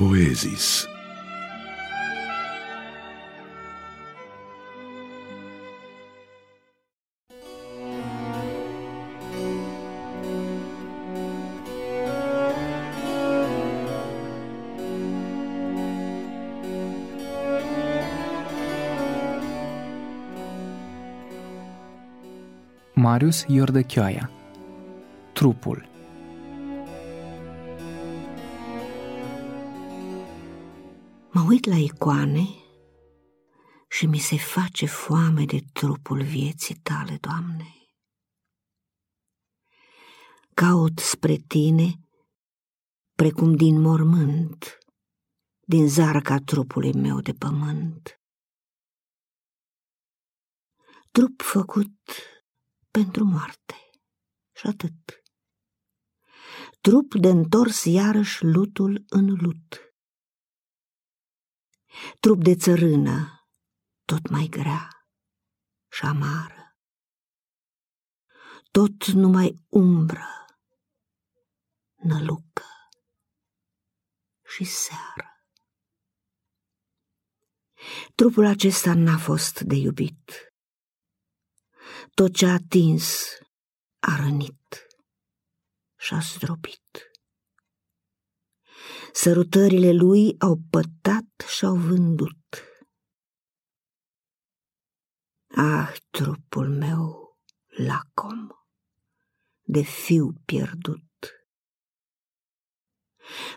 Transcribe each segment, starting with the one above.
Poezis. Marius Iordăchioaia Trupul Mă uit la icoane și mi se face foame de trupul vieții tale, Doamne. Caut spre tine precum din mormânt, din zarca trupului meu de pământ. Trup făcut pentru moarte și atât. Trup de întors iarăși lutul în lut trup de țărână, tot mai grea și amară. Tot numai umbră, nălucă și seară. Trupul acesta n-a fost de iubit. Tot ce a atins a rănit și a zdrobit. Sărutările lui au pătat și au vândut. Ah, trupul meu lacom, de fiu pierdut.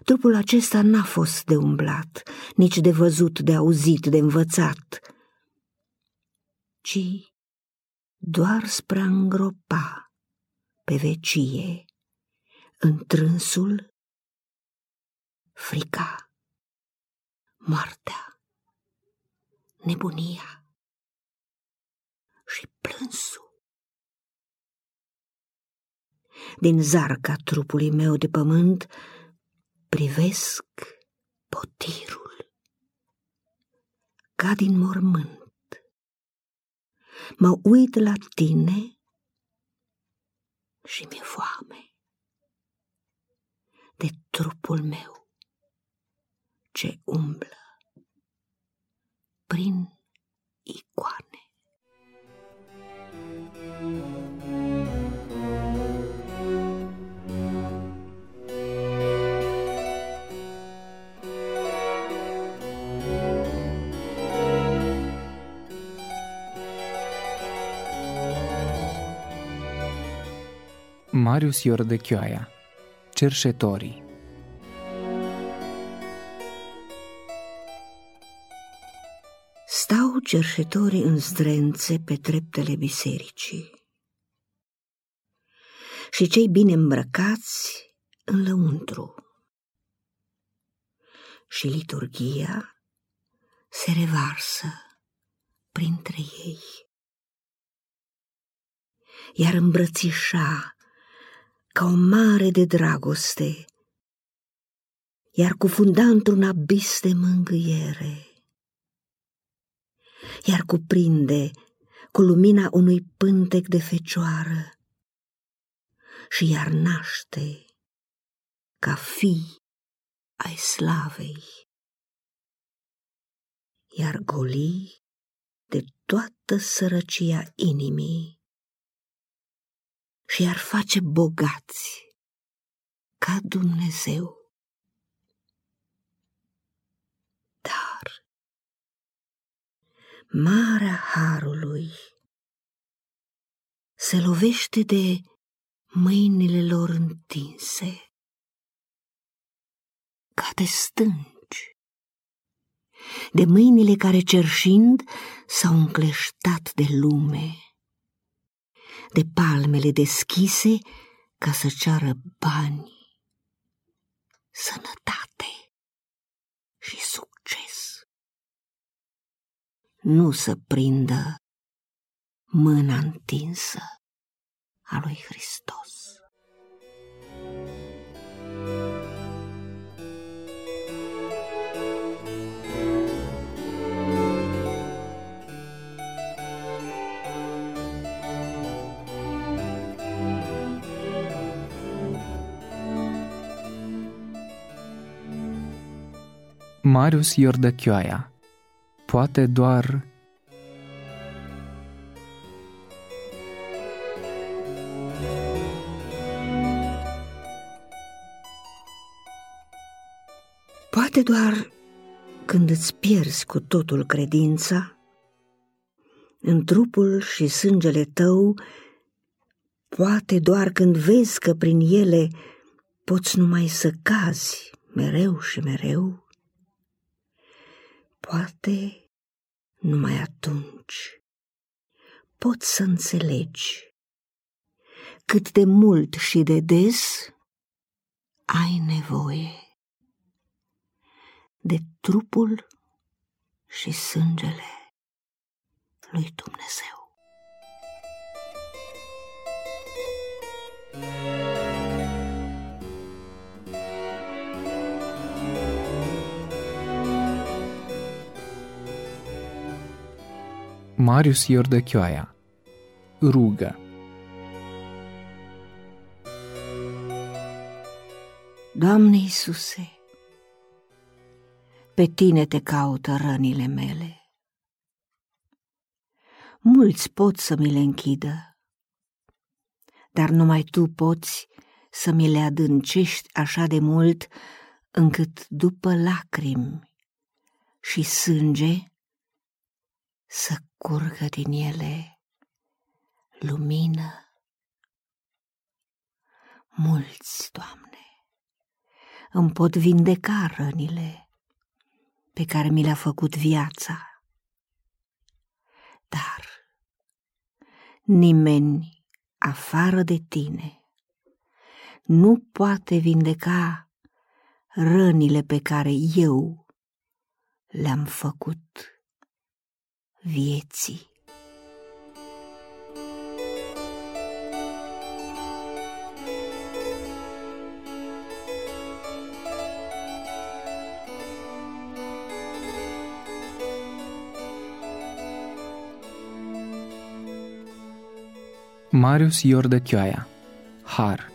Trupul acesta n-a fost de umblat, nici de văzut, de auzit, de învățat, ci doar spre a îngropa pe vecie întrânsul frica, moartea, nebunia și plânsul. Din zarca trupului meu de pământ privesc potirul, ca din mormânt. Mă uit la tine și mi-e foame de trupul meu ce umblă prin icoane. Marius Iordechioaia Cerșetorii Stau cerșetorii în zdrențe pe treptele bisericii și cei bine îmbrăcați în lăuntru. Și liturgia se revarsă printre ei. Iar îmbrățișa ca o mare de dragoste, iar cufunda într-un abis de mângâiere iar cuprinde cu lumina unui pântec de fecioară și iar naște ca fi ai slavei, iar goli de toată sărăcia inimii și iar face bogați ca Dumnezeu. Marea harului. Se lovește de mâinile lor întinse, ca de stânci, de mâinile care cerșind s-au încleștat de lume, de palmele deschise ca să ceară bani, sănătate și succes nu să prindă mâna întinsă a lui Hristos. Marius Iordăchioaia Poate doar Poate doar când îți pierzi cu totul credința, în trupul și sângele tău, poate doar când vezi că prin ele poți numai să cazi mereu și mereu, poate numai atunci poți să înțelegi cât de mult și de des ai nevoie de trupul și sângele lui Dumnezeu. Marius Iordăchioaia Rugă Doamne Iisuse, pe tine te caută rănile mele. Mulți pot să mi le închidă, dar numai tu poți să mi le adâncești așa de mult încât după lacrimi și sânge să curgă din ele lumină. Mulți, Doamne, îmi pot vindeca rănile pe care mi le-a făcut viața, dar nimeni afară de tine nu poate vindeca rănile pe care eu le-am făcut vieții. Marius Iordăchioaia Har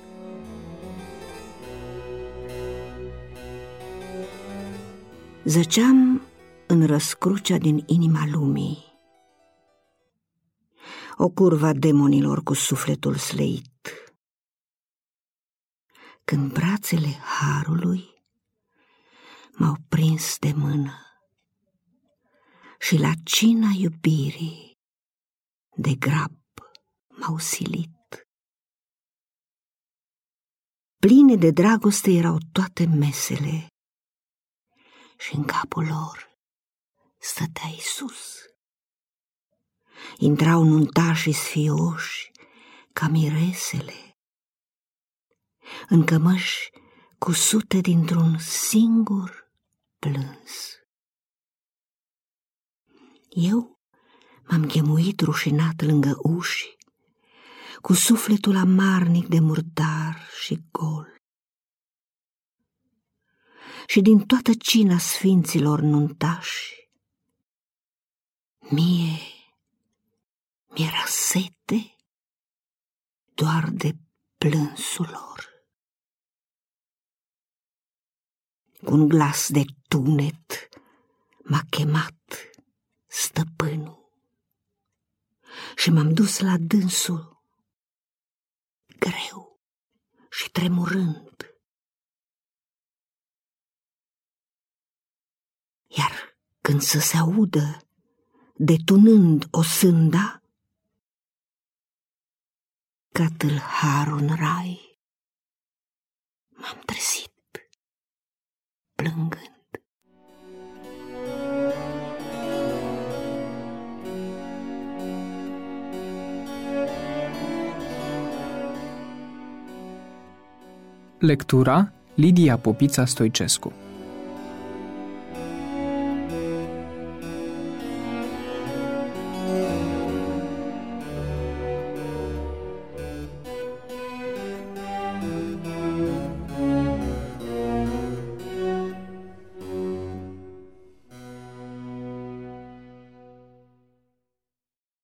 Zăceam în răscrucea din inima lumii. O curva demonilor cu sufletul sleit. Când brațele harului m-au prins de mână și la cina iubirii de grab m-au silit. Pline de dragoste erau toate mesele și în capul lor stătea Iisus. Intrau nuntașii sfioși ca miresele, în cămăși cu sute dintr-un singur plâns. Eu m-am chemuit rușinat lângă uși, cu sufletul amarnic de murdar și gol. Și din toată cina sfinților nuntași, Mie mi-era sete doar de plânsul lor. Cu un glas de tunet m-a chemat stăpânul și m-am dus la dânsul greu și tremurând. Iar când să se audă detunând o sânda, ca tâlharul în rai, m-am trezit plângând. Lectura Lidia Popița Stoicescu